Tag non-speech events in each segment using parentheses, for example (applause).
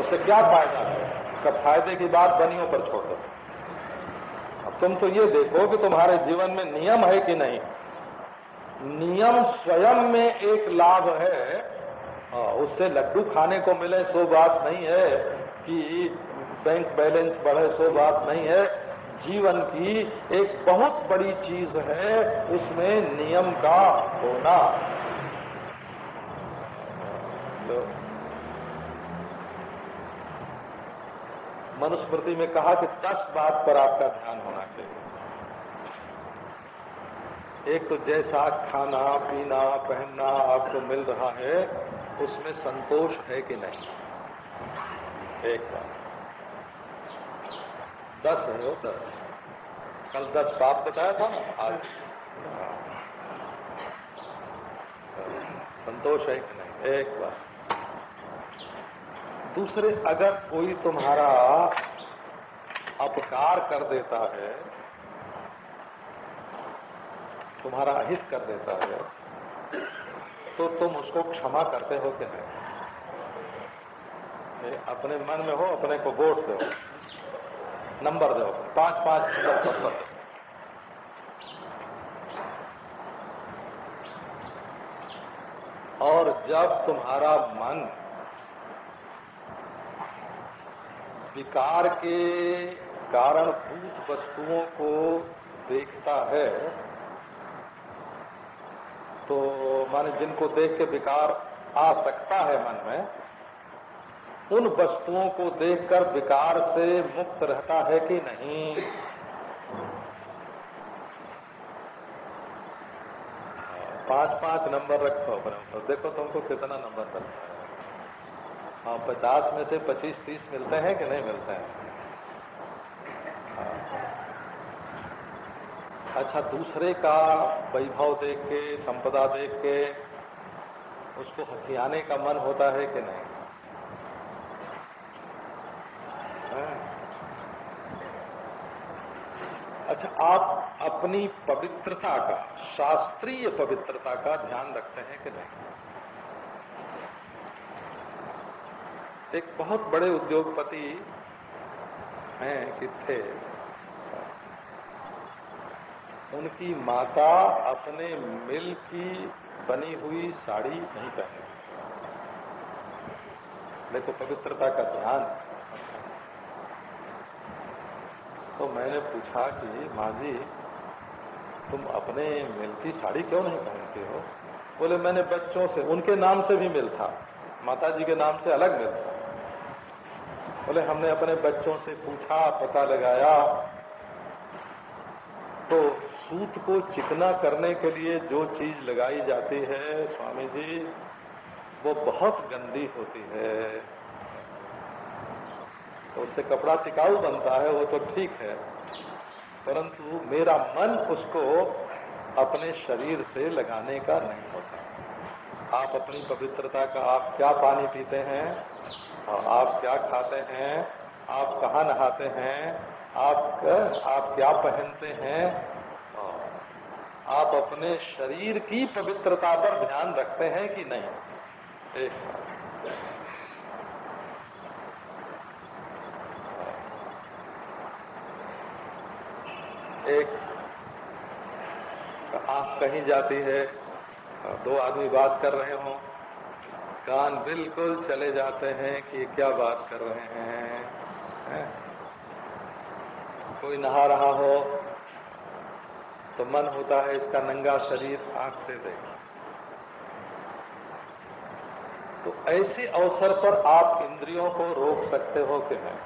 उससे क्या फ़ायदा? है उसका फ़ायदे की बात बनियों पर छोड़। दो अब तुम तो ये देखो कि तुम्हारे जीवन में नियम है कि नहीं। नियम स्वयं में एक लाभ है। हाँ, उससे लड्डू खाने को मिले सो बात नहीं है कि बैंक बैलेंस बढ़े सो बात नहीं है। जीवन की एक बहुत बड़ी चीज़ है उसमें नियम का होना। तो मनुस्मृति में कहा कि दस बात पर आपका ध्यान होना चाहिए। एक तो जैसा खाना, पीना, पहनना आपको मिल रहा है, उसमें संतोष है कि नहीं? एक बात। दस है वो दस। कल दस साफ़ बताया था ना? आज। संतोष है कि नहीं? एक बात। दूसरे अगर कोई तुम्हारा अपकार कर देता है, तुम्हारा अहित कर देता है तो तुम उसको क्षमा करते हो कि नहीं? अपने मन में हो, अपने को वोट दो। नंबर दो। पाँच पाँच नंबर पर और जब तुम्हारा मन विकार के कारणभूत वस्तुओं को देखता है तो माने जिनको देख के विकार आ सकता है मन में, उन वस्तुओं को देखकर विकार से मुक्त रहता है कि नहीं? पाँच पाँच नंबर रखो अपने देखो तुमको कितना नंबर मिलता है। हाँ पचास में से पच्चीस, तीस मिलते हैं कि नहीं मिलते हैं। अच्छा दूसरे का वैभव देख के, संपदा देख के, उसको हथियाने का मन होता है कि नहीं? हाँ। अच्छा आप अपनी पवित्रता का, शास्त्रीय पवित्रता का ध्यान रखते हैं कि नहीं? एक बहुत बड़े उद्योगपति हैं कि थे। उनकी माता अपने मिल की बनी हुई साड़ी नहीं पहने। देखो पवित्रता का ध्यान तो मैंने पूछा कि, माँ जी, तुम अपने मिल की साड़ी क्यों नहीं पहनते हो? बोले, मैंने बच्चों से, उनके नाम से भी मिल था। माता जी के नाम से अलग मिल था। बोले, हमने अपने बच्चों से पूछा, पता लगाया। तो सूत को चिकना करने के लिए जो चीज़ लगाई जाती है स्वामी जी वो बहुत गंदी होती है। तो उससे कपड़ा टिकाऊ बनता है, वो तो ठीक है। परंतु मेरा मन उसको अपने शरीर से लगाने का नहीं आप अपनी पवित्रता का, आप क्या पानी पीते हैं, और आप क्या खाते हैं, आप कहाँ नहाते हैं, आप आप क्या पहनते हैं आप अपने शरीर की पवित्रता पर ध्यान रखते हैं कि नहीं? एक। एक। आँख कहीं जाती है दो आदमी बात कर रहे हो। कान बिल्कुल चले जाते हैं कि क्या बात कर रहे हैं, है? कोई नहा रहा हो तो मन होता है इसका नंगा शरीर आँख से देखे। तो ऐसे अवसर पर आप इंद्रियों को रोक सकते हो कि नहीं?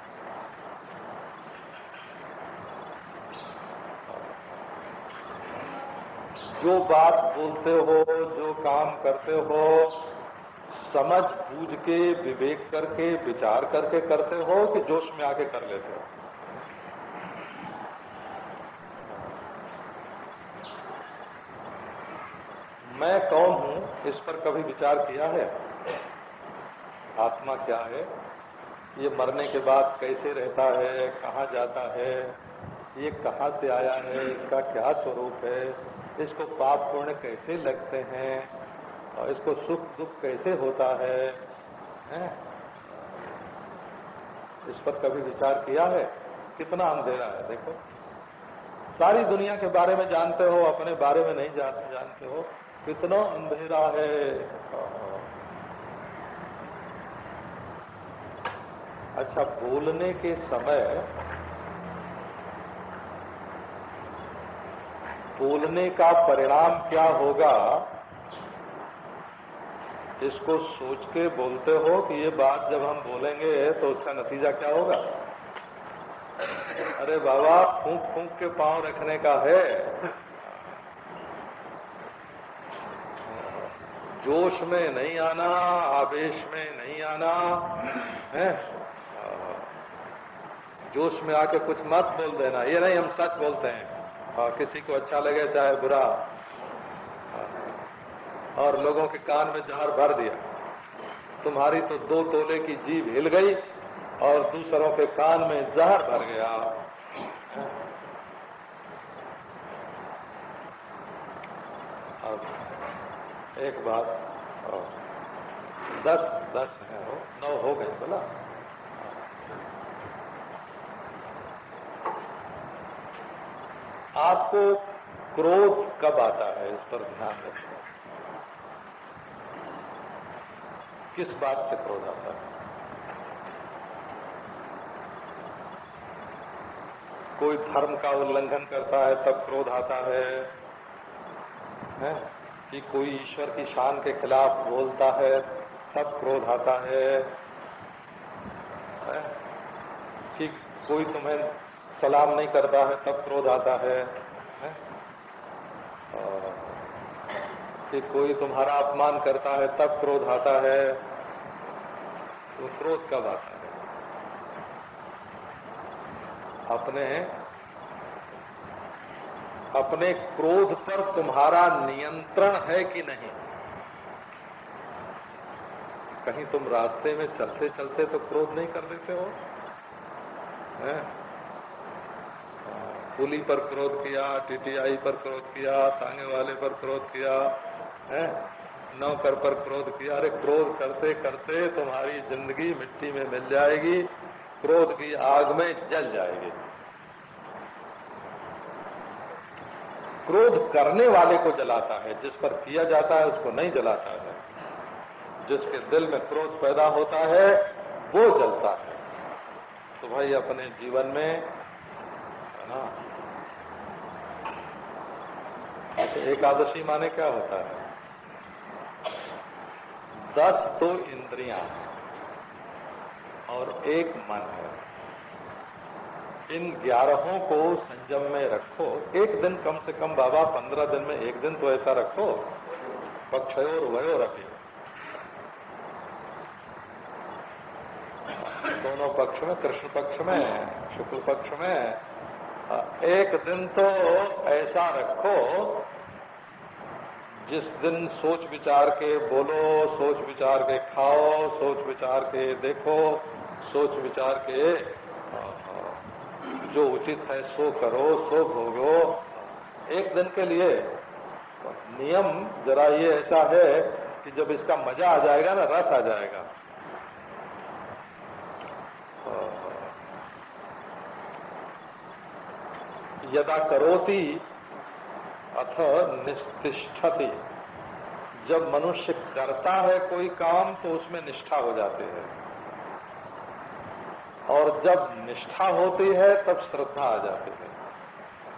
जो बात बोलते हो, जो काम करते हो, समझ बूझ के, विवेक करके, विचार करके करते हो कि जोश में आके कर लेते हो? मैं कौन हूँ? इस पर कभी विचार किया है? आत्मा क्या है? ये मरने के बाद कैसे रहता है? कहाँ जाता है? ये कहाँ से आया है? इसका क्या स्वरूप है? इसको पाप पुण्य कैसे लगते हैं और इसको सुख दुख कैसे होता है, है? इस पर कभी विचार किया है? कितना अंधेरा है देखो। सारी दुनिया के बारे में जानते हो अपने बारे में नहीं जान, जानते हो। कितना अंधेरा है। अच्छा बोलने के समय बोलने का परिणाम क्या होगा? इसको सोच के बोलते हो कि ये बात जब हम बोलेंगे तो उसका नतीजा क्या होगा? अरे बाबा फूंक फूंक के पाँव रखने का है। जोश में नहीं आना, आवेश में नहीं आना, है? जोश में आके कुछ मत बोल देना, ये नहीं हम सच बोलते हैं। और किसी को अच्छा लगे चाहे बुरा। और लोगों के कान में जहर भर दिया। तुम्हारी तो दो तोले की जीव हिल गई और दूसरों के कान में जहर भर गया। अब एक बात दस दस हो, नौ हो गए, बोला। आपको क्रोध कब आता है इस पर ध्यान रखें किस बात से क्रोध आता है कोई धर्म का उल्लंघन करता है तब क्रोध आता है, है? कि कोई ईश्वर की शान के खिलाफ बोलता है तब क्रोध आता है, है? कि कोई तुम्हें सलाम नहीं करता है तब क्रोध आता है, है? कि कोई तुम्हारा अपमान करता है तब क्रोध आता है। तो क्रोध कब आता है? अपने अपने क्रोध पर तुम्हारा नियंत्रण है कि नहीं? कहीं तुम रास्ते में चलते चलते तो क्रोध नहीं कर देते हो? पुली पर क्रोध किया टीटीआई पर क्रोध किया तांगे वाले पर क्रोध किया, है? नौकर पर क्रोध किया। अरे क्रोध करते करते तुम्हारी ज़िंदगी मिट्टी में मिल जाएगी। क्रोध की आग में जल जाएगी। क्रोध करने वाले को जलाता है। जिस पर किया जाता है, उसको नहीं जलाता है। जिसके दिल में क्रोध पैदा होता है, वो जलता है। तो भाई, अपने जीवन में, है ना एकादशी माने क्या होता है? दस तो इंद्रियाँ और एक मन है। इन ग्यारहों को संयम में रखो। एक दिन कम से कम बाबा, पंद्रह दिन में एक दिन तो ऐसा रखो। पक्षयोर वयो रखे दोनों पक्ष में, कृष्ण पक्ष में, शुक्ल पक्ष में एक दिन तो ऐसा रखो, जिस दिन सोच विचार के बोलो, सोच विचार के खाओ, सोच विचार के देखो, सोच विचार के जो उचित है सो करो, सो भोगो। एक दिन के लिए। नियम जरा ये ऐसा है कि जब इसका मज़ा आ जाएगा ना, रस आ जाएगा। यदा करोती अथ निष्ठति जब मनुष्य करता है कोई काम तो उसमें निष्ठा हो जाती है। और जब निष्ठा होती है तब श्रद्धा आ जाती है।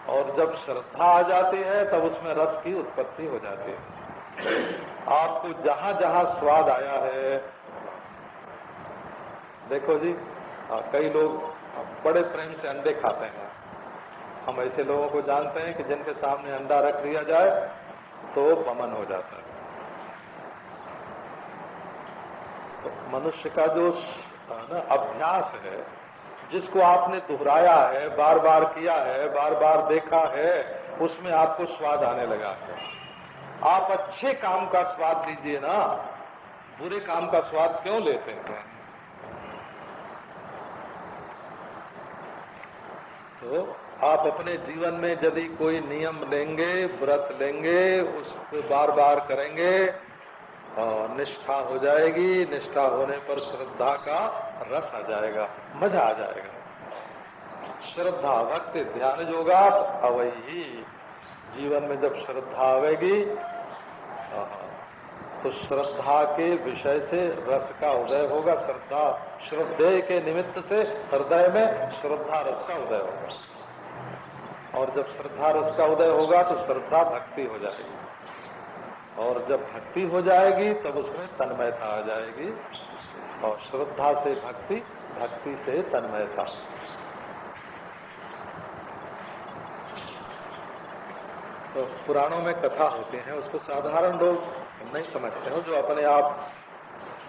और जब श्रद्धा आ जाती है तब उसमें रस की उत्पत्ति हो जाती है। आपको जहाँ जहाँ स्वाद आया है देखो जी आ, कई लोग बड़े प्रेम से अंडे खाते हैं। हम ऐसे लोगों को जानते हैं कि जिनके सामने अंडा रख दिया जाए तो पमन हो जाता है। तो मनुष्य का जो ना, अभ्यास है, जिसको आपने दोहराया है बार बार किया है बार बार देखा है, उसमें आपको स्वाद आने लगा है। आप अच्छे काम का स्वाद लीजिए ना, बुरे काम का स्वाद क्यों लेते हैं? तो आप अपने जीवन में यदि कोई नियम लेंगे, व्रत लेंगे उसको बार बार करेंगे और निष्ठा हो जाएगी, निष्ठा होने पर श्रद्धा का रस आ जाएगा, मज़ा आ जाएगा। श्रद्धा भक्ति, ध्यान जोगात अवही। जीवन में जब श्रद्धा आवेगी तो श्रद्धा के विषय से रस का उदय होगा, श्रद्धा, श्रद्धेय के निमित्त से हृदय में श्रद्धा रस का उदय होगा। और जब श्रद्धा रस का उदय होगा तो श्रद्धा भक्ति हो जाएगी। और जब भक्ति हो जाएगी, तब उसमें तन्मयता आ जाएगी। और श्रद्धा से भक्ति भक्ति से तन्मयता। तो पुराणों में कथा होती है, उसको साधारण लोग नहीं समझते हो, जो अपने आप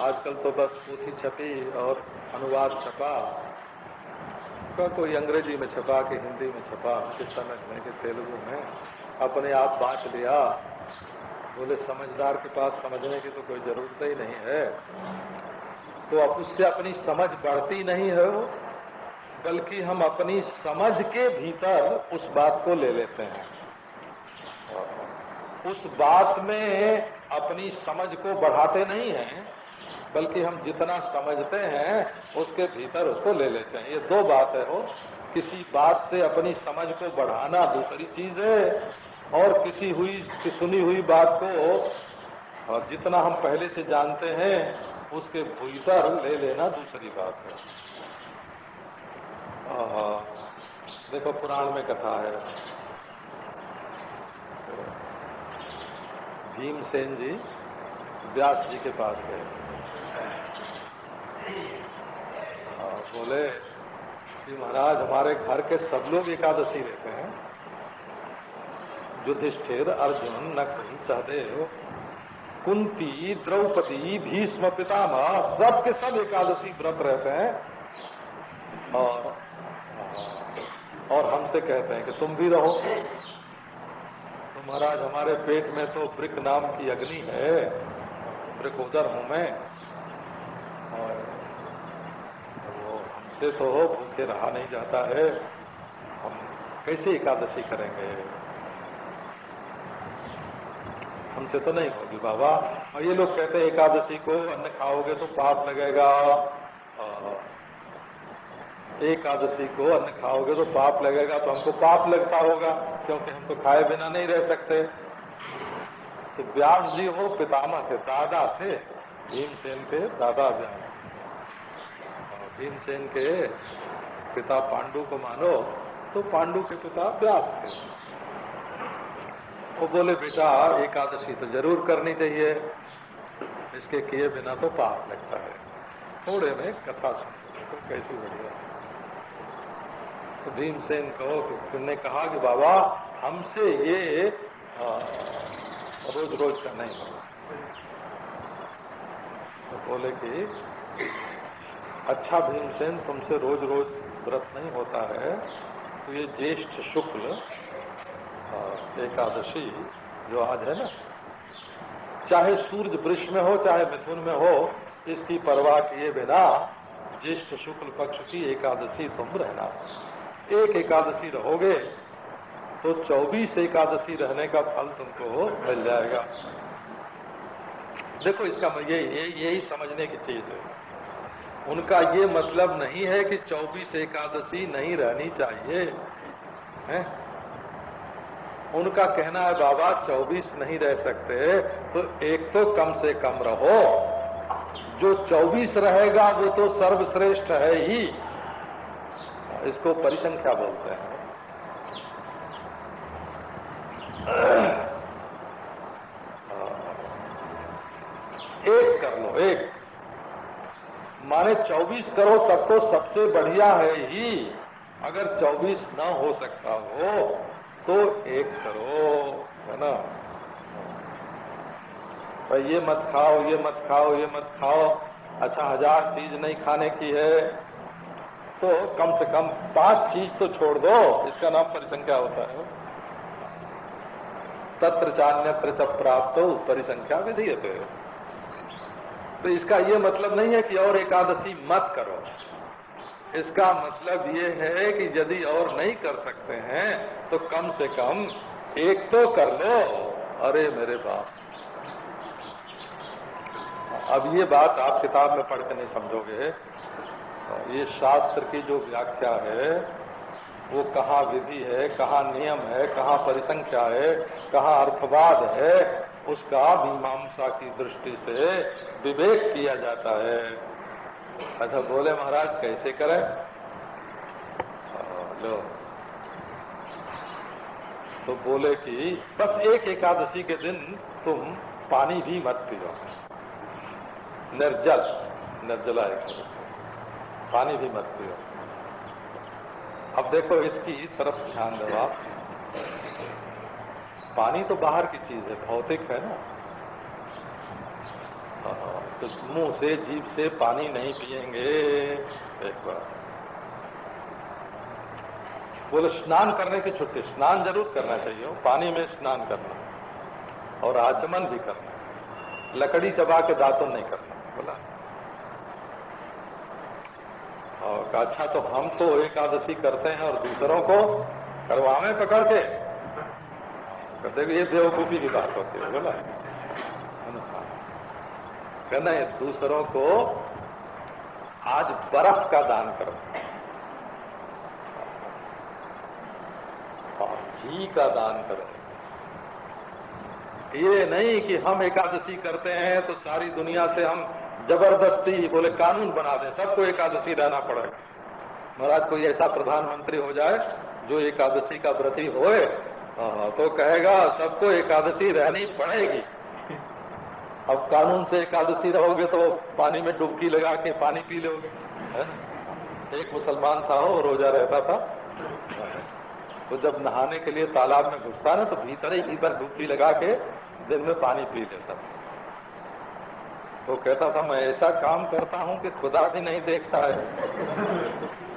आजकल तो बस पोथी छपी और अनुवाद छपा। का कोई अंग्रेज़ी में छपा कि हिंदी में छपा किस समझ में कि तेलुगु में। अपने आप बांट लिया बोले, समझदार के पास समझने की तो कोई ज़रूरत ही नहीं है। तो अब उससे अपनी समझ बढ़ती नहीं है बल्कि हम अपनी समझ के भीतर उस बात को ले लेते हैं। उस बात में अपनी समझ को बढ़ाते नहीं हैं। बल्कि हम जितना समझते हैं, उसके भीतर उसको ले लेते हैं। ये दो बात है। किसी बात से अपनी समझ को बढ़ाना दूसरी चीज़ है, और किसी हुई सुनी हुई बात को जितना हम पहले से जानते हैं, उसके भीतर ले लेना दूसरी बात है। देखो पुराण में कथा है। भीमसेन जी, व्यास जी के पास गए। बोले कि महाराज, हमारे घर के सब लोग एकादशी रहते हैं। युधिष्ठिर, अर्जुन, नकुल, सहदेव, कुंती, द्रौपदी, भीष्म, पितामह सब के सब एकादशी व्रत रहते हैं। और और हमसे कहते हैं कि तुम भी रहो। तो महाराज, हमारे पेट में तो ब्रिक नाम की अग्नि है। ब्रिक उधर हूँ मैं और हमसे तो भूखे रहा नहीं जाता है। हम कैसे एकादशी करेंगे? हमसे तो नहीं होगी बाबा। और ये लोग कहते हैं, एकादशी को अन्न खाओगे तो पाप लगेगा। एकादशी को अन्न खाओगे तो पाप लगेगा तो हमको पाप लगता होगा, क्योंकि हम तो खाए बिना नहीं रह सकते। तो व्यास जी हो पितामह थे, दादा थे, भीमसेन के दादा व्यास भीमसेन के पिता पांडु को मानो तो पांडु के पिता व्यास थे। वो बोले बेटा एकादशी तो ज़रूर करनी चाहिए। इसके किए बिना तो पाप लगता है। थोड़े में कथा सुन तो कैसी बढ़िया। तो भीमसेन को तुमने कहा कि बाबा हमसे ये आ, रोज रोज का नहीं होगा। तो बोले कि अच्छा भीमसेन तुमसे रोज रोज व्रत नहीं होता है। तो ये ज्येष्ठ शुक्ल एकादशी जो आज है ना, चाहे सूर्य वृक्ष में हो, चाहे मिथुन में हो, इसकी परवाह किए बिना ज्येष्ठ शुक्ल पक्ष की एकादशी तुम रहना। एक एकादशी रहोगे तो 24 एकादशी रहने का फल तुमको मिल जाएगा। देखो, इसका ये, यही समझने की चीज़ है। उनका ये मतलब नहीं है कि 24 एकादशी नहीं रहनी चाहिए। है? उनका कहना है, बाबा 24 नहीं रह सकते तो एक तो कम से कम रहो। जो 24 रहेगा, वो तो सर्वश्रेष्ठ है ही। इसको परिसंख्या बोलते हैं। एक कर लो, एक। माने 24 करो तब तो सबसे बढ़िया है ही। अगर 24 न हो सकता हो तो एक करो है ना? भाई, ये मत खाओ, ये मत खाओ, ये मत खाओ। अच्छा हज़ार चीज़ नहीं खाने की है तो कम से कम पाँच चीज़ तो छोड़ दो। इसका नाम परिसंख्या होता है। तत्र चान्यत्र च प्राप्त हो परिसंख्या विधीयते। तो इसका ये मतलब नहीं है कि और एकादशी मत करो। इसका मतलब ये है कि यदि और नहीं कर सकते हैं तो कम से कम एक तो कर लो। अरे मेरे बाप। अब ये बात आप किताब में पढ़ के नहीं समझोगे। ये शास्त्र की जो व्याख्या है, वो कहाँ विधि है, कहाँ नियम है, कहाँ परिसंख्या है, कहाँ अर्थवाद है उसका मीमांसा की दृष्टि से विवेक किया जाता है। अच्छा बोले महाराज, कैसे करें? लो। तो बोले कि, बस एक एकादशी के दिन तुम पानी भी मत पियो। निर्जल, निर्जला एकादशी। पानी भी मत पियो। अब देखो, इसकी तरफ़ ध्यान दो आप। पानी तो बाहर की चीज़ है भौतिक है ना? हाँ, तो मुँह से जीभ से पानी नहीं पिएँगे एक बार। बोले स्नान करने की छुट्टी स्नान ज़रूर करना चाहिए पानी में स्नान करना। और आचमन भी करना। लकड़ी चबा के दातुन नहीं करना बोला। और अच्छा तो हम तो एकादशी करते हैं और दूसरों को करवावे पकड़ के। कहते ये बेवकूफ़ी की बात होती है, बोला। कहना है, दूसरों को आज बर्फ़ का दान करो। और घी का दान करो। ये नहीं कि हम एकादशी करते हैं तो सारी दुनिया से हम ज़बरदस्ती बोले कानून बना दें, सबको एकादशी रहना पड़ेगा महाराज, कोई ऐसा प्रधानमंत्री हो जाए जो एकादशी का व्रती होए तो कहेगा सबको एकादशी रहनी पड़ेगी। अब कानून से एकादशी रहोगे तो पानी में डुबकी लगा के पानी पी लोगे एक मुसलमान था वो रोजा रहता था। तो जब नहाने के लिए तालाब में घुसता ना तो भीतर ही भीतर डुबकी लगा के दिन में पानी पी लेता। था वो कहता था मैं ऐसा काम करता हूँ कि खुदा भी नहीं देखता है।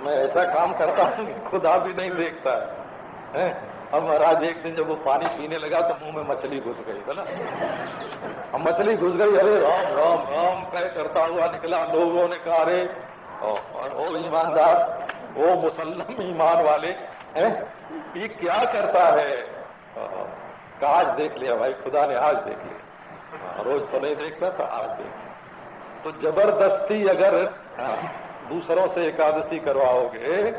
मैं ऐसा काम करता हूँ कि खुदा भी नहीं देखता है, है? अब महाराज एक दिन जब वो पानी पीने लगा तो मुँह में मछली घुस गई बोला अब मछली घुस गई अरे राम राम राम कह करता हुआ निकला। लोगों ने कहा अरे वो ईमानदार वो मुसलम ईमान वाले हैं? ये क्या करता है? आज देख लिया भाई खुदा ने आज देख लिया। हाँ, रोज तो नहीं देखता था आज देख तो ज़बरदस्ती अगर हाँ, दूसरों से एकादशी करवाओगे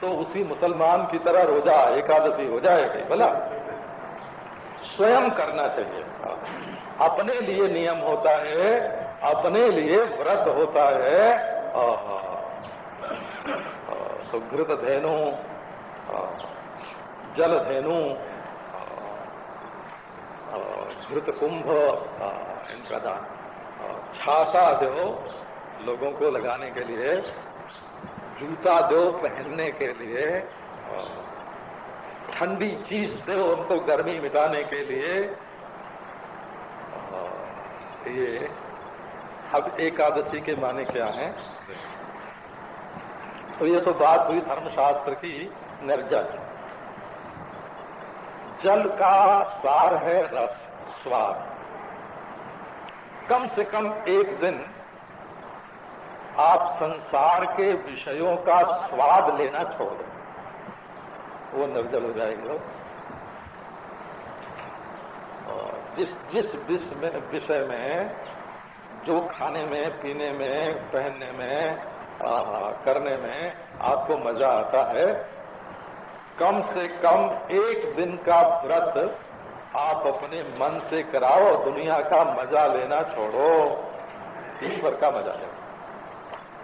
तो उसी मुसलमान की तरह रोजा एकादशी हो जाएगी, बोला। स्वयं करना चाहिए। अपने लिए नियम होता है, अपने लिए व्रत होता है। तो घृत धेनु, जल धेनु, घृत कुंभ, इनका दान। छाता जो लोगों को लगाने के लिए। जूता दो पहनने के लिए ठंडी चीज़ दो उनको गर्मी मिटाने के लिए ये अब एकादशी के माने क्या है? तो ये तो बात हुई धर्मशास्त्र की निर्जल जल का सार है रस, स्वाद। कम से कम एक दिन आप संसार के विषयों का स्वाद लेना छोड़। वो निर्जल हो जाएँगे। जिस जिस विषय में जो खाने में पीने में पहनने में आ, करने में आपको मज़ा आता है कम से कम एक दिन का व्रत आप अपने मन से कराओ दुनिया का मज़ा लेना छोड़ो। ईश्वर का मज़ा लो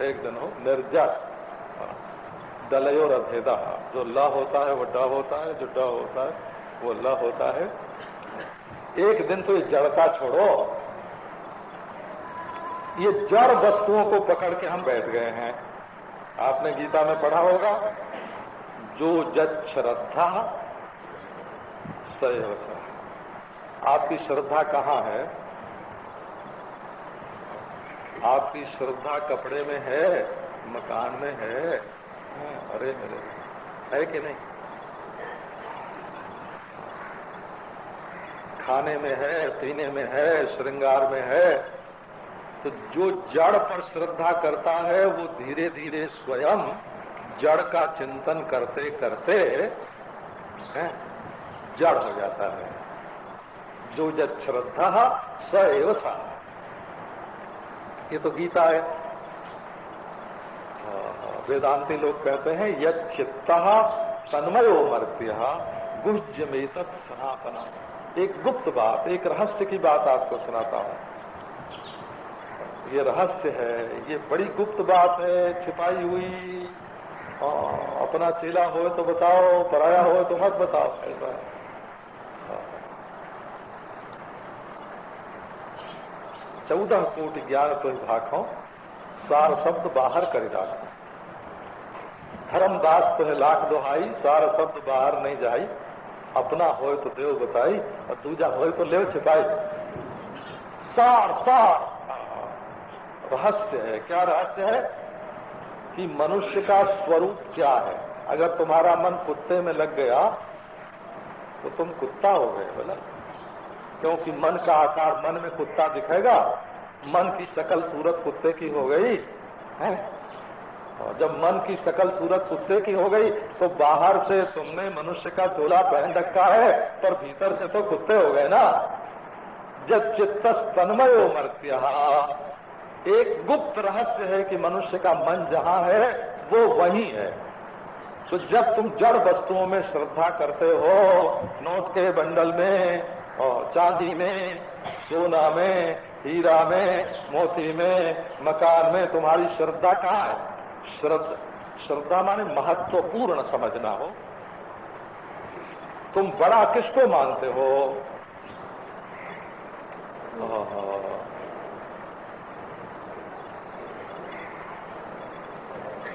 एक दिन हो निर्जर दलयो रभेदा जो ल होता है, वो ड होता है, जो ड होता है, वो ल होता है। एक दिन तो ये जड़ता छोड़ो। ये जड़ वस्तुओं को पकड़ के हम बैठ गए हैं। आपने गीता में पढ़ा होगा, जो जज श्रद्धा सैव आपकी श्रद्धा कहाँ है? आपकी श्रद्धा कपड़े में है मकान में है। अरे मेरे है कि नहीं? खाने में है पीने में है श्रृंगार में है तो जो जड़ पर श्रद्धा करता है वो धीरे धीरे स्वयं जड़ का चिंतन करते करते है, जड़ हो जाता है। जो जब श्रद्धा स एव था ये तो गीता है। हाँ। वेदांति लोग कहते हैं यद चित्ता तन्मयो मर्त्य गुह्य में सनातना एक गुप्त बात एक रहस्य की बात आपको सुनाता हूँ। ये रहस्य है ये बड़ी गुप्त बात है छिपाई हुई। आ, अपना चेला हो तो बताओ पराया हो तो मत बताओ। ऐसा चौदह कोट ज्ञान तो भाखो सार शब्द बाहर कर डालो धर्मदास तो है लाख दोहाई, सार शब्द बाहर नहीं जाई। अपना हो तो देव बताई, और दूजा हो तो ले छिपाई। सार सार। रहस्य है, क्या रहस्य है? कि मनुष्य का स्वरूप क्या है? अगर तुम्हारा मन कुत्ते में लग गया तो तुम कुत्ता हो गए बोला क्योंकि मन का आकार मन में कुत्ता दिखेगा, मन की शकल सूरत कुत्ते की हो गई, है? और जब मन की शकल सूरत कुत्ते की हो गई तो बाहर से तुमने मनुष्य का चोला पहन रखा है, पर भीतर से तो कुत्ते हो गए ना। जब चित्त तन्मय मर्त्य। एक गुप्त रहस्य है कि मनुष्य का मन जहाँ है, वो वही है। तो जब तुम जड़ वस्तुओं में श्रद्धा करते हो, नोट के बंडल में और चांदी में, सोना में, हीरा में, मोती में, मकान में तुम्हारी श्रद्धा कहाँ है? श्रद्धा श्रद्धा माने महत्वपूर्ण समझना हो। तुम बड़ा किसको मानते हो?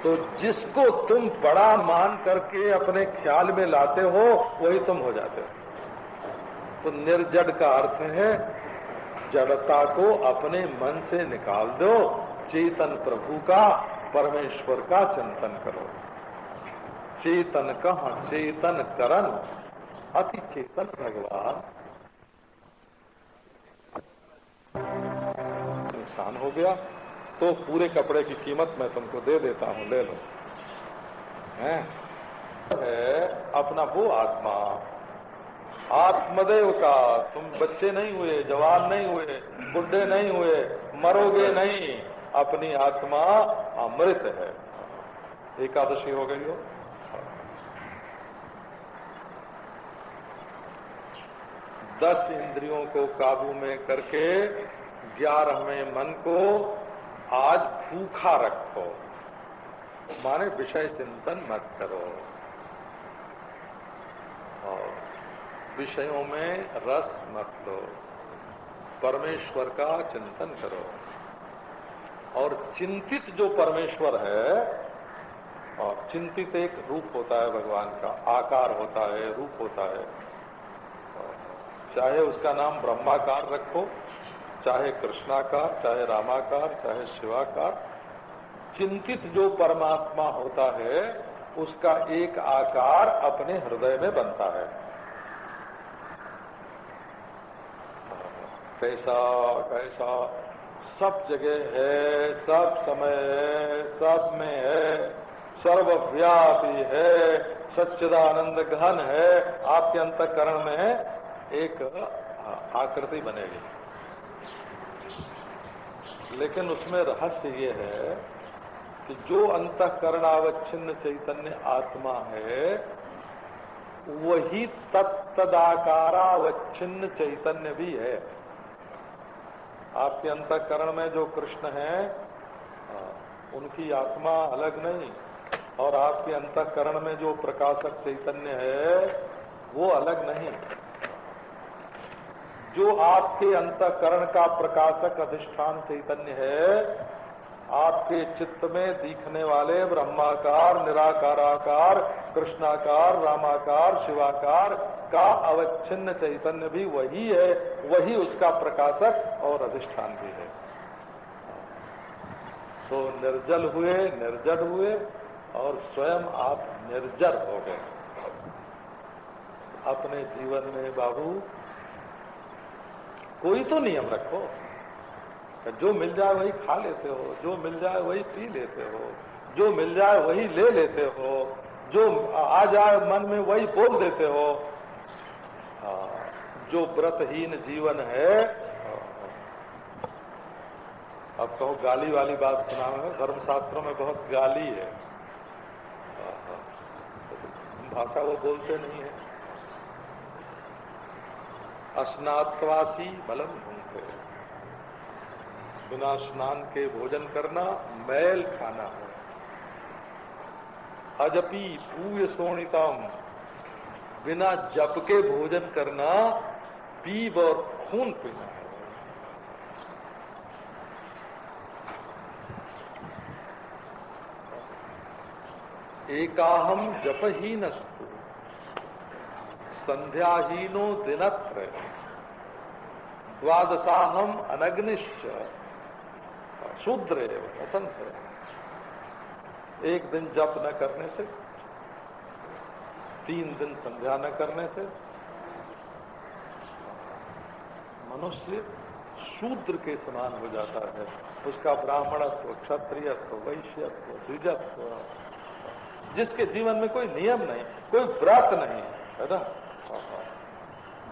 तो जिसको तुम बड़ा मान करके अपने ख्याल में लाते हो, वही तुम हो जाते हो। तो निर्जड का अर्थ है, जड़ता को अपने मन से निकाल दो, चेतन प्रभु का, परमेश्वर का चिंतन करो। चेतन कह? चेतन करण। अति चेतन भगवान। नुकसान हो गया। तो पूरे कपड़े की कीमत मैं तुमको दे देता हूँ, ले लो। है अपना वो आत्मा। आत्मदेव का। तुम बच्चे नहीं हुए, जवान नहीं हुए, बुढ़े नहीं हुए, मरोगे नहीं। अपनी आत्मा अमृत है। एकादशी हो गई हो। दस इंद्रियों को काबू में करके ग्यारहवें मन को आज भूखा रखो। माने विषय चिंतन मत करो। और विषयों में रस मत लो। परमेश्वर का चिंतन करो। और चिंतित जो परमेश्वर है, और चिंतित एक रूप होता है भगवान का, आकार होता है, रूप होता है। चाहे उसका नाम ब्रह्माकार रखो, चाहे कृष्णाकार, चाहे रामाकार, चाहे शिवाकार, चिंतित जो परमात्मा होता है, उसका एक आकार अपने हृदय में बनता है। कैसा कैसा? सब जगह है, सब समय है, सब में है। सर्वव्यापी है, सच्चिदानंद घन है। आपके अंतकरण में एक आकृति बनेगी। लेकिन उसमें रहस्य ये है कि जो अंतकरणावच्छिन्न चैतन्य आत्मा है, वही तत्तदाकारावच्छिन्न चैतन्य भी है। आपके अंतकरण में जो कृष्ण है उनकी आत्मा अलग नहीं, और आपके अंतकरण में जो प्रकाशक चैतन्य है, वो अलग नहीं। जो आपके अंतकरण का प्रकाशक अधिष्ठान चैतन्य है, आपके चित्त में दिखने वाले ब्रह्माकार, निराकाराकार, कृष्णाकार, रामाकार, शिवाकार का अवच्छिन्न चैतन्य भी वही है, वही उसका प्रकाशक और अधिष्ठान भी है। तो निर्जल हुए निर्जल हुए और स्वयं आप निर्जर हो गए। अपने जीवन में बाबू, कोई तो नियम रखो जो मिल जाए वही खा लेते हो, जो मिल जाए वही पी लेते हो, जो मिल जाए वही ले लेते हो, जो आ जाए मन में वही बोल देते हो जो व्रतहीन जीवन है, अब कहो गाली वाली बात सुना है, धर्मशास्त्रों में बहुत गाली है। भाषा वो बोलते नहीं है। स्नातवासी बलम ढूंढते बिना स्नान के भोजन करना, मैल खाना है। अजपी पूय सोनितम बिना जप के भोजन करना पीब और खून पीना है। एकाहम जप ही नस्तु संध्याहीनो दिनत्र द्वादशाहम अनग्निश्च। शूद्र एवं वसंत एक दिन जप न करने से तीन दिन संध्या न करने से मनुष्य शूद्र के समान हो जाता है। उसका ब्राह्मणत्व, क्षत्रियत्व, वैश्यत्व, द्विजत्व, जिसके जीवन में कोई नियम नहीं, कोई व्रत नहीं, है ना?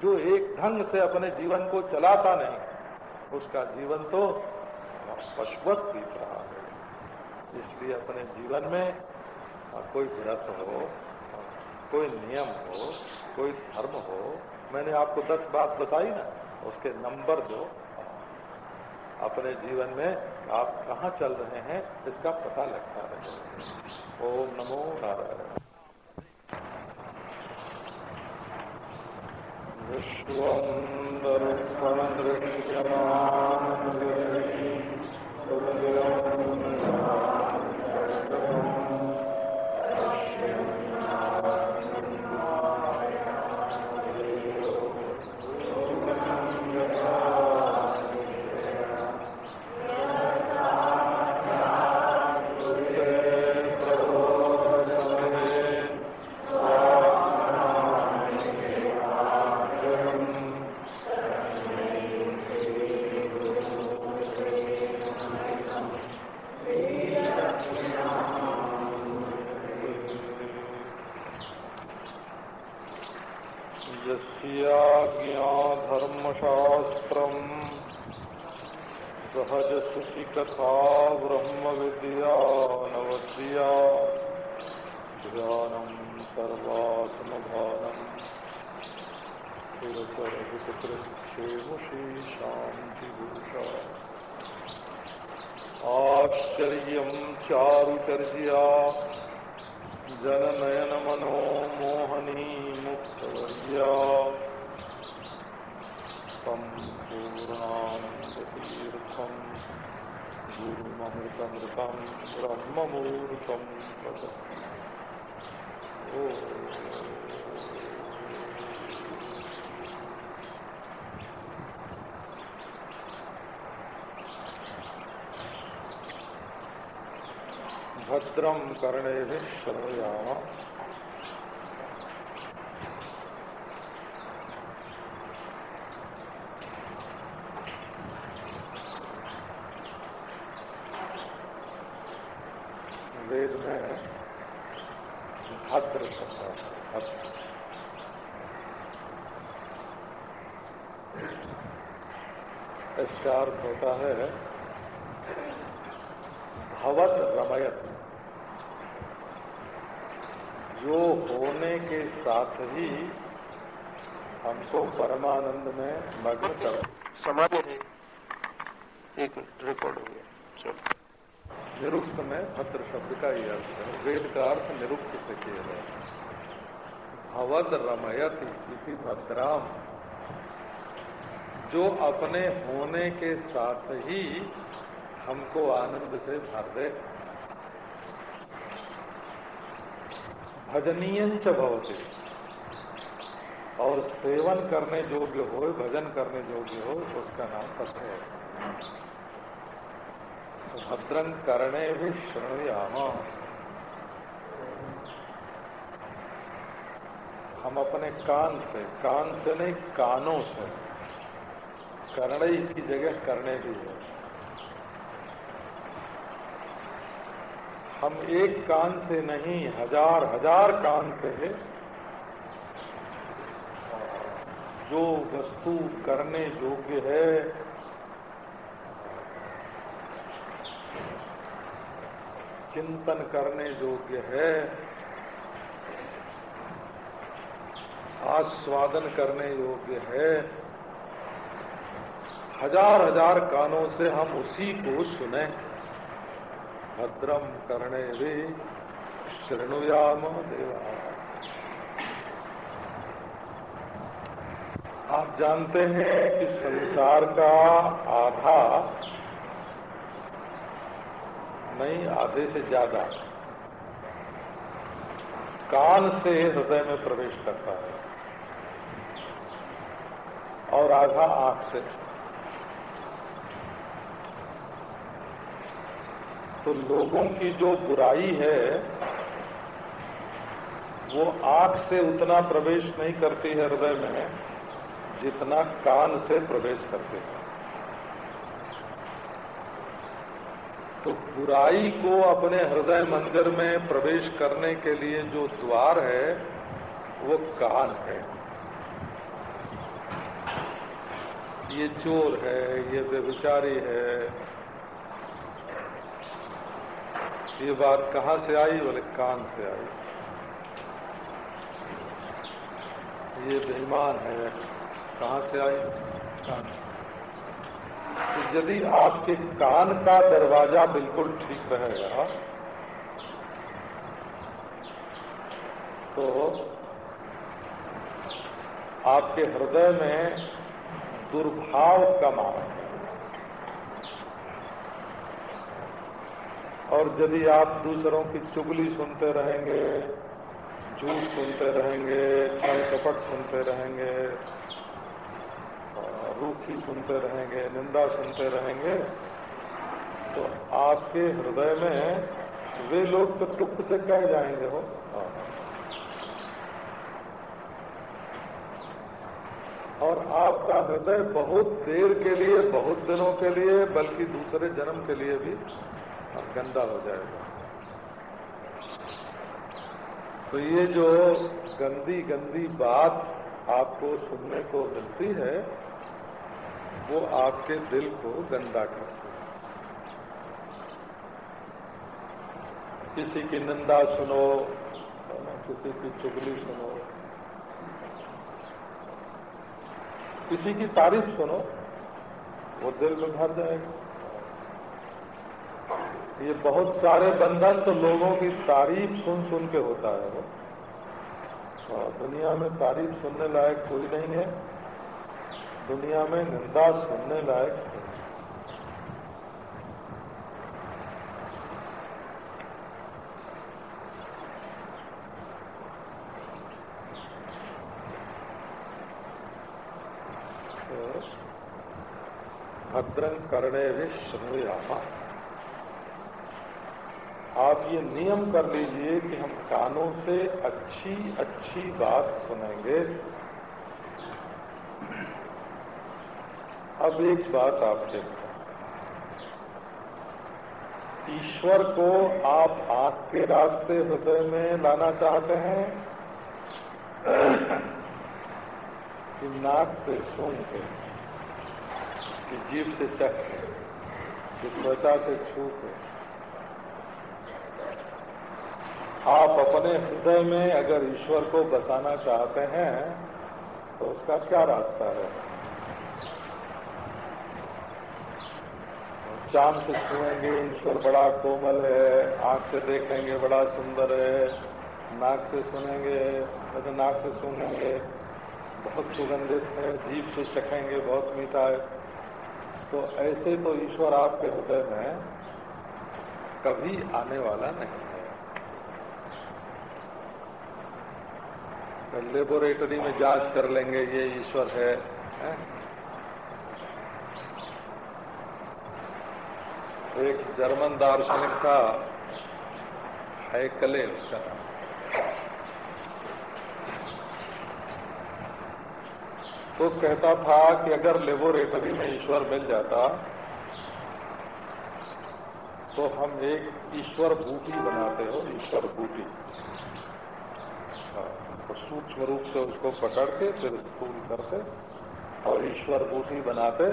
जो एक ढंग से अपने जीवन को चलाता नहीं, उसका जीवन तो पशुवत बीत रहा है। इसलिए अपने जीवन में कोई व्रत हो कोई नियम हो, कोई धर्म हो, मैंने आपको दस बात बताई ना, उसके नंबर दो। अपने जीवन में आप कहाँ चल रहे हैं, इसका पता लगता है। ओम नमो नारायण। कथा सर्वात्मभानम क्षेमुषी शांति भूषा आश्चर्य चारुचर्या जननयन मनो मोहनी मुक्तवर्या संपूर्णानंदतीर्थम गुरुमृतमृतम ब्रह्ममूर्तम ओ भद्रम कर्णे श्रवयाम वेद में भद्र शब्द भद्र इसका अर्थ होता है भवत रमयत जो होने के साथ ही हमको परमानंद में मग्न कर समाधि एक रिकॉर्ड हो गया निरुक्त में भद्र शब्द का ही अर्थ है। वेद का अर्थ निरुक्त से किया है। भवद रमयत इसी भद्राम। जो अपने होने के साथ ही हमको आनंद से भर दे। भजनीय भवते। और सेवन करने योग्य हो भजन करने योग्य हो उसका नाम पत्र है। भद्रं करणे भी श्रणयाम हम अपने कान से कान से नहीं, कानों से करणे की जगह करने भी है हम एक कान से नहीं, हज़ार हज़ार कान से जो वस्तु करने योग्य है चिंतन करने योग्य है। आस्वादन करने योग्य है। हज़ार हज़ार कानों से हम उसी को सुने। भद्रम करने वे श्रृणुयाम देवा। आप जानते हैं कि संसार का आधा नहीं, आधे से ज़्यादा। कान से हृदय में प्रवेश करता है। और आधा आँख से। तो लोगों की जो बुराई है, वो आँख से उतना प्रवेश नहीं करती है हृदय में, जितना कान से प्रवेश करते हैं। तो बुराई को अपने हृदय मंदिर में प्रवेश करने के लिए जो द्वार है, वो कान है। ये चोर है, ये व्यभिचारी है। ये बात कहाँ से आई? बोले, कान से आई। ये बेईमान है, कहाँ से आई? कान तो यदि आपके कान का दरवाज़ा बिल्कुल ठीक रहेगा तो आपके हृदय में दुर्भाव कम आएगा और यदि आप दूसरों की चुगली सुनते रहेंगे झूठ सुनते रहेंगे छल कपट सुनते रहेंगे रूखी सुनते रहेंगे, निंदा सुनते रहेंगे तो आपके हृदय में वे लोग तो टुक से कह जाएँगे, हो। और आपका हृदय बहुत देर के लिए, बहुत दिनों के लिए, बल्कि दूसरे जन्म के लिए भी गंदा हो जाएगा। तो ये जो गंदी गंदी बात आपको सुनने को मिलती है वो आपके दिल को गंदा करते हैं। किसी की निंदा सुनो किसी की चुगली सुनो किसी की तारीफ़ सुनो वो दिल में भर जाएगा। ये बहुत सारे बंधन तो लोगों की तारीफ़ सुन सुन के होता है वो। हाँ, दुनिया में तारीफ़ सुनने लायक कोई नहीं है। दुनिया में निंदा सुनने लायक भद्रं करणे भी श्रृणुयामा आप ये नियम कर लीजिए कि हम कानों से अच्छी अच्छी बात सुनेंगे। अब एक बात आप देखते ईश्वर को आप आँख के रास्ते हृदय में लाना चाहते हैं? कि नाक से सुन के कि जीव से चख, कि त्वचा से छू के आप अपने हृदय में अगर ईश्वर को बसाना चाहते हैं तो उसका क्या रास्ता है? चाँद से छुएँगे ईश्वर बड़ा कोमल है आँख से देखेंगे बड़ा सुंदर है। नाक से सुनेंगे तो नाक से सुनेंगे बहुत सुगंधित है जीप से चखेंगे बहुत मीठा है। तो ऐसे तो ईश्वर आपके हृदय में कभी आने वाला नहीं है। लेबोरेटरी में जाँच कर लेंगे ये ईश्वर है, है? एक जर्मन दार्शनिक था हैकले उसका नाम। तो कहता था कि अगर लेबोरेटरी में ईश्वर मिल जाता तो हम एक ईश्वर बूटी बनाते हो, ईश्वर बूटी। हाँ तो सूक्ष्म रूप से उसको पकड़ के फिर स्थूल करते और ईश्वर बूटी बनाते।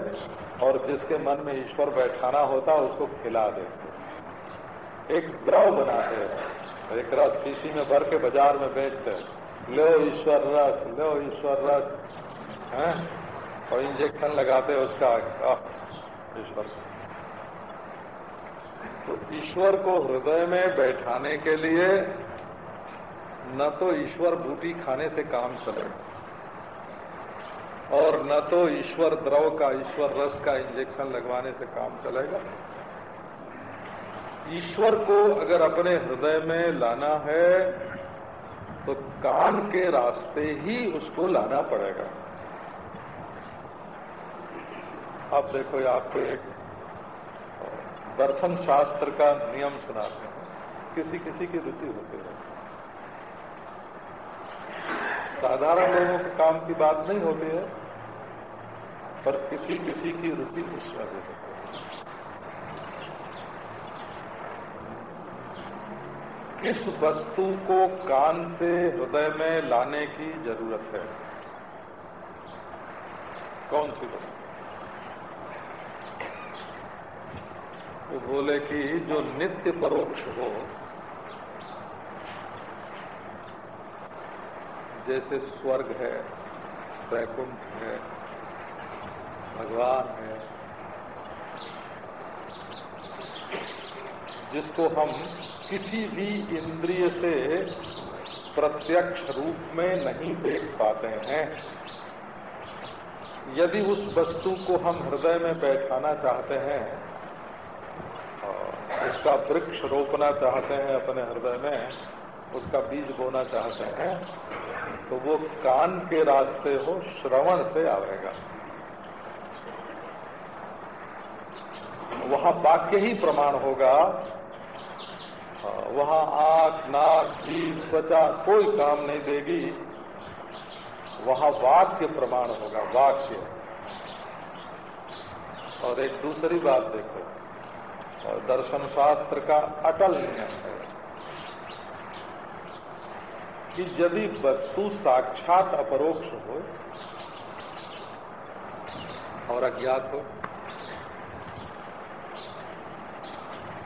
और जिसके मन में ईश्वर बैठाना होता है उसको खिला देते एक द्रव बनाते हैं। एक रस शीशी में भर के बाज़ार में बेचते हैं। लो ईश्वर रस लो ईश्वर रस है? और इंजेक्शन लगाते उसका ईश्वर। तो ईश्वर को हृदय में बैठाने के लिए न तो ईश्वर बूटी खाने से काम चलेगा। और न तो ईश्वर द्रव का, ईश्वर रस का इंजेक्शन लगवाने से काम चलेगा। ईश्वर को अगर अपने हृदय में लाना है तो कान के रास्ते ही उसको लाना पड़ेगा। आप देखो आपको एक दर्शन शास्त्र का नियम सुनाते हैं। किसी किसी की रुचि होती है। साधारण लोगों के काम की बात नहीं होती है, पर किसी किसी की रुचि उसमें भी होती है। इस वस्तु को कान से हृदय में लाने की ज़रूरत है। कौन सी वस्तु? वो बोले कि जो नित्य परोक्ष हो जैसे स्वर्ग है, वैकुंठ है, भगवान है, जिसको हम किसी भी इंद्रिय से प्रत्यक्ष रूप में नहीं देख पाते हैं। यदि उस वस्तु को हम हृदय में बैठाना चाहते हैं उसका वृक्ष रोपना चाहते हैं अपने हृदय में, उसका बीज बोना चाहते हैं तो वो कान के रास्ते हो, श्रवण से आवेगा। वहाँ वाक्य ही प्रमाण होगा। वहाँ आँख, नाक जीव त्वचा कोई काम नहीं देगी। वहाँ वाक्य प्रमाण होगा, वाक्य। और एक दूसरी बात देखो। दर्शन शास्त्र का अटल नियम है। कि यदि वस्तु साक्षात अपरोक्ष हो, और अज्ञात हो।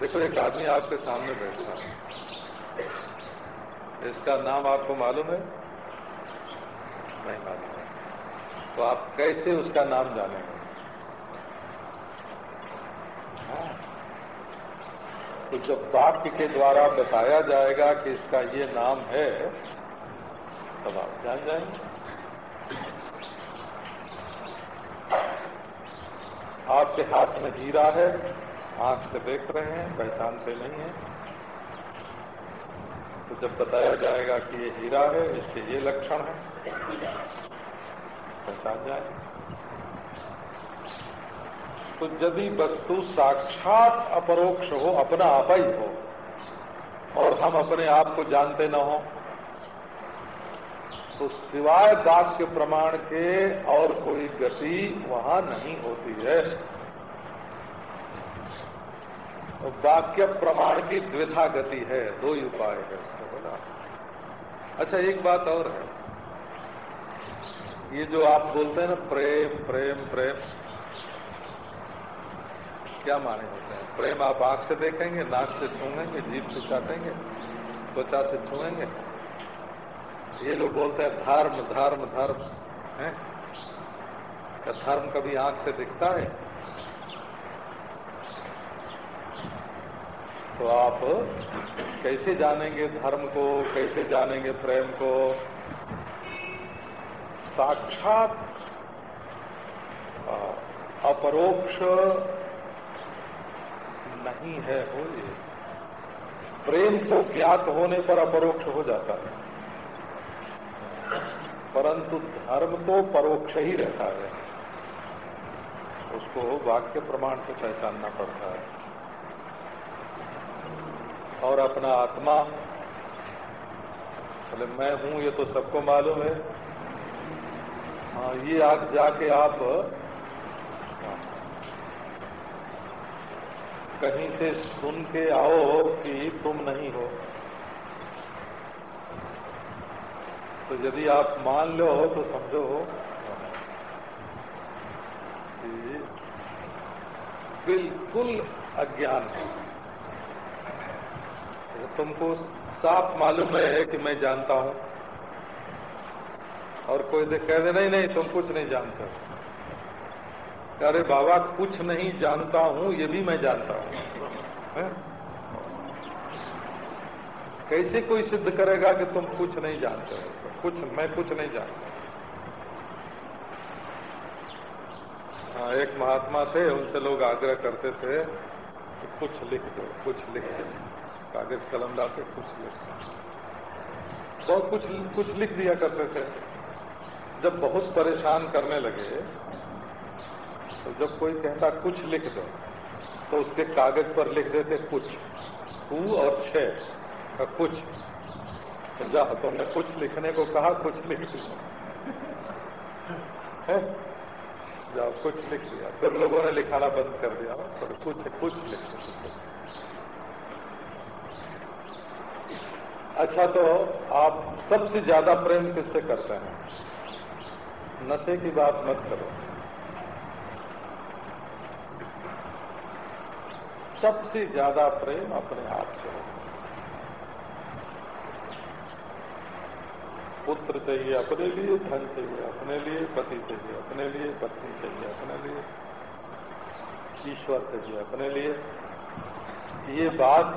देखो, एक आदमी आपके सामने बैठा है। इसका नाम आपको मालूम है? नहीं मालूम है। तो आप कैसे उसका नाम जानेंगे? हाँ। तो जब वाक्य के द्वारा बताया जाएगा कि इसका ये नाम है तब आप जान जाएँगे आपके हाथ में हीरा है, आँख से देख रहे हैं पहचानते नहीं है। तो जब बताया जाएगा कि ये हीरा है, इसके ये लक्षण है। पहचान जाए। तो यदि वस्तु साक्षात अपरोक्ष हो, अपना आप ही हो, और हम अपने आप को जानते न हो तो सिवाय वाक्य प्रमाण के और कोई गति वहाँ नहीं होती है। तो वाक्य प्रमाण की द्विधा गति है, दो ही उपाय है उसको बोला अच्छा एक बात और है। ये जो आप बोलते हैं ना, प्रेम प्रेम प्रेम, क्या माने होते हैं? प्रेम आप आँख से देखेंगे, नाक से छूंगेंगे जीप से चाटेंगे, त्वचा से छूएँगे ये लोग बोलते हैं, धर्म धर्म धर्म। है? क्या धर्म कभी आँख से दिखता है? तो आप कैसे जानेंगे धर्म को? कैसे जानेंगे प्रेम को? साक्षात अपरोक्ष नहीं है हो ये। प्रेम को ज्ञात होने पर अपरोक्ष हो जाता है। परंतु धर्म तो परोक्ष ही रहता है। उसको वाक्य प्रमाण से पहचानना पड़ता है। और अपना आत्मा बोले मैं हूँ, ये तो सबको मालूम है। हाँ ये आज जाके आप, कहीं से सुन के आओ कि तुम नहीं हो। तो यदि आप मान लो तो समझो कि बिल्कुल अज्ञान है। तो तुमको साफ़ मालूम है कि मैं जानता हूँ। और कोई देख कह दे, नहीं नहीं, तुम कुछ नहीं जानते अरे बाबा, कुछ नहीं जानता हूँ, ये भी मैं जानता हूँ? कैसे कोई सिद्ध करेगा कि तुम कुछ नहीं जानते हो? कुछ मैं कुछ नहीं जानता हाँ एक महात्मा थे, उनसे लोग आग्रह करते थे कि कुछ लिख दो, कुछ लिख दो। कागज़ कलम डालते कुछ लिख दो। बहुत कुछ कुछ लिख दिया करते थे। जब बहुत परेशान करने लगे तो जब कोई कहता, कुछ लिख दो तो उसके कागज़ पर लिख देते कुछ। कु और छ कुछ। तो जा, तुमने कुछ लिखने को कहा, कुछ लिख दिया। (laughs) जाओ कुछ लिख दिया। फिर लोगों ने लिखाना बंद कर दिया। पर कुछ कुछ लिख अच्छा तो आप सबसे ज़्यादा प्रेम किससे करते हैं? नशे की बात मत करो। सबसे ज़्यादा प्रेम अपने आप से हो। पुत्र चाहिए, अपने लिए धन चाहिए, अपने लिए पति चाहिए, अपने लिए पत्नी चाहिए, अपने लिए ईश्वर चाहिए, अपने लिए। ये बात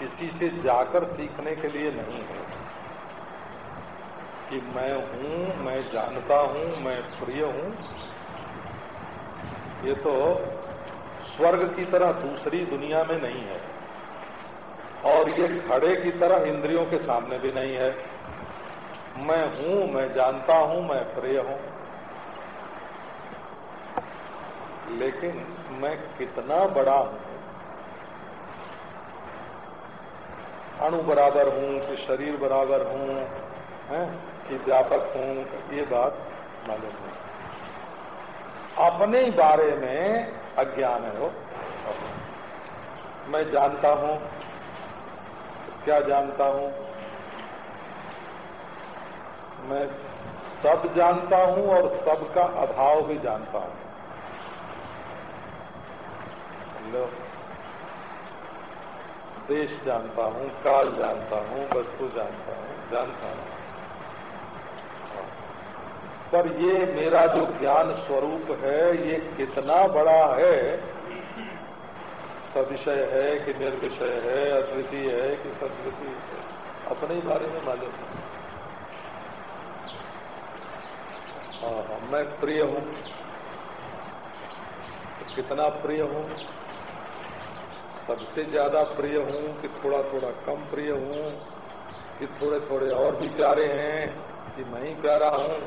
किसी से जाकर सीखने के लिए नहीं है कि मैं हूँ, मैं जानता हूँ, मैं प्रिय हूँ। ये तो स्वर्ग की तरह दूसरी दुनिया में नहीं है। और ये खड़े की तरह इंद्रियों के सामने भी नहीं है। मैं हूँ, मैं जानता हूँ, मैं प्रिय हूँ। लेकिन मैं कितना बड़ा हूँ? अणु बराबर हूँ कि शरीर बराबर हूँ, है, कि व्यापक हूँ, ये बात मालूम नहीं। अपने बारे में अज्ञान है वो। मैं जानता हूँ क्या जानता हूँ? मैं सब जानता हूँ और सबका अभाव भी जानता हूँ। लो। देश जानता हूँ, काल जानता हूँ, वस्तु जानता हूँ जानता हूँ। पर ये मेरा जो ज्ञान स्वरूप है, ये कितना बड़ा है सविषय है कि निर्विषय है, अद्वितीय है कि सद्वितीय है? अपने ही बारे में मालूम है। हाँ मैं प्रिय हूँ। कितना प्रिय हूँ? सबसे ज़्यादा प्रिय हूँ कि थोड़ा थोड़ा कम प्रिय हूँ? कि थोड़े थोड़े और भी प्यारे हैं? कि मैं ही प्यारा हूँ?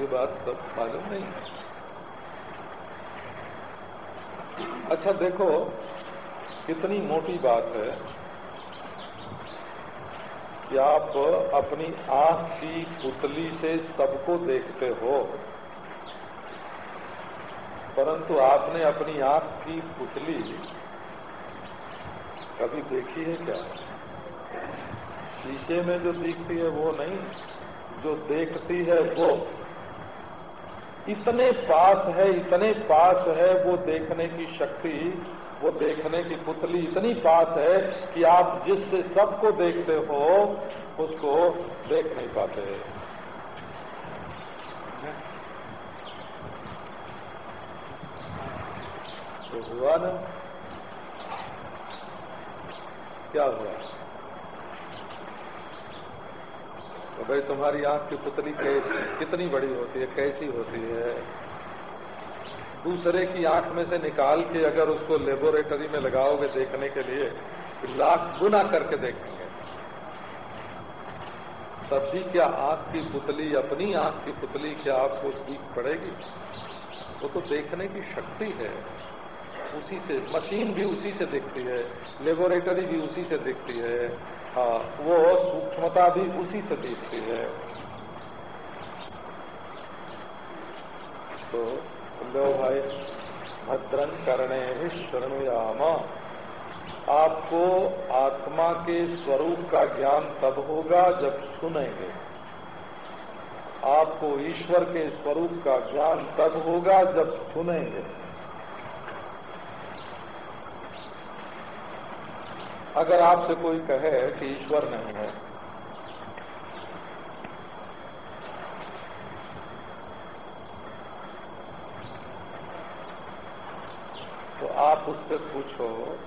ये बात सब मालूम नहीं है। अच्छा देखो कितनी मोटी बात है कि आप अपनी आँख की पुतली से सबको देखते हो, परंतु आपने अपनी आँख की पुतली कभी देखी है क्या? शीशे में जो दिखती है वो नहीं, जो देखती है वो। इतने पास है, इतने पास है वो देखने की शक्ति वो देखने की पुतली इतनी पास है कि आप जिससे सबको देखते हो, उसको देख नहीं पाते। तो हुआ ना? क्या हुआ? तो भाई तुम्हारी आँख की पुतली कैसी कितनी बड़ी होती है, कैसी होती है? दूसरे की आँख में से निकाल के अगर उसको लेबोरेटरी में लगाओगे देखने के लिए, लाख गुना करके देखेंगे। तब भी क्या आँख की पुतली, अपनी आँख की पुतली क्या आपको सीख पड़ेगी? वो तो देखने की शक्ति है। उसी से, मशीन भी उसी से दिखती है लेबोरेटरी भी उसी से दिखती है। हाँ वो सूक्ष्मता भी उसी से दिखती है। तो लो भाई भद्रन करने ही शरणुयाम। आपको आत्मा के स्वरूप का ज्ञान तब होगा जब सुनेंगे। आपको ईश्वर के स्वरूप का ज्ञान तब होगा जब सुनेंगे। अगर आपसे कोई कहे कि ईश्वर नहीं है तो आप उससे पूछो,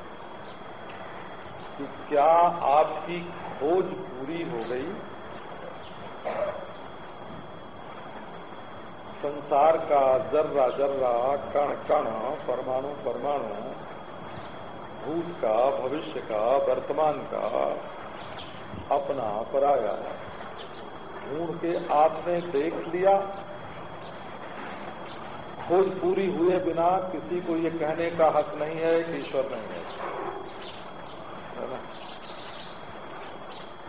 कि क्या आपकी खोज पूरी हो गई? संसार का जर्रा जर्रा, कण कण, परमाणु परमाणु, भूत का, भविष्य का, वर्तमान का, अपना पराया। ढूंढ के आपने देख लिया खोज पूरी हुए बिना किसी को ये कहने का हक नहीं है कि ईश्वर नहीं है।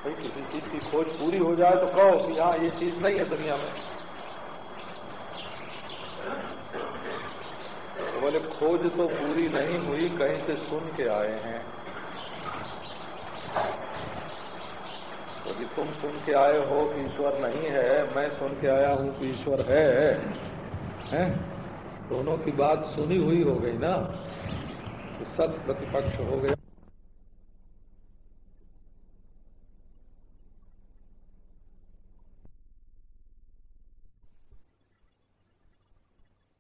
भाई, किसी चीज़ की खोज पूरी हो जाए तो कहो कि हाँ ये चीज़ नहीं है दुनिया में। तो बोले खोज तो पूरी नहीं हुई, कहीं से सुन के आए हैं। तो तुम सुन के आए हो कि ईश्वर नहीं है, मैं सुन के आया हूँ कि ईश्वर है। हैं? दोनों की बात सुनी हुई हो गई ना तो सत प्रतिपक्ष हो गया